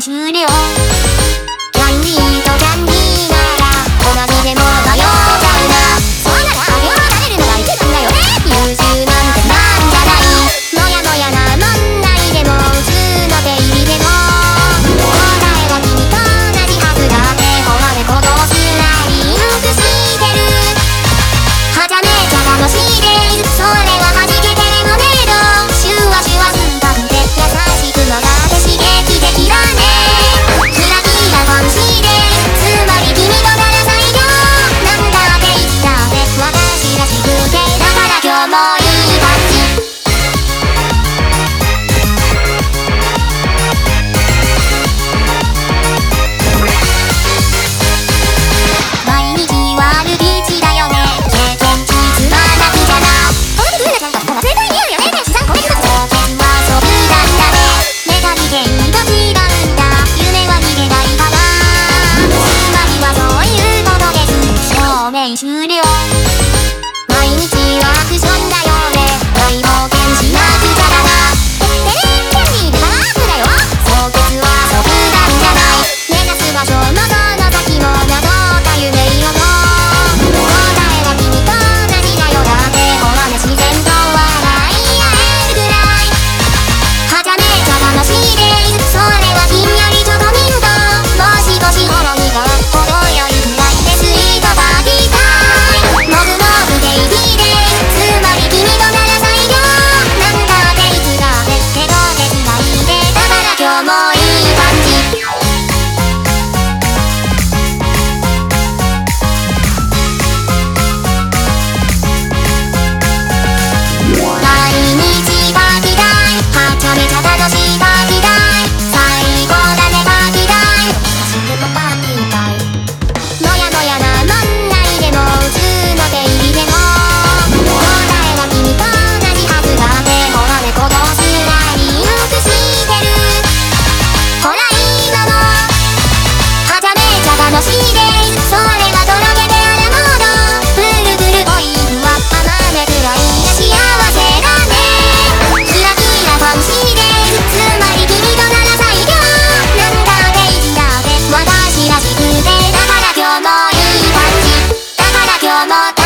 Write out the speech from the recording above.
試終了。終了。毎日ワークションだ。you're not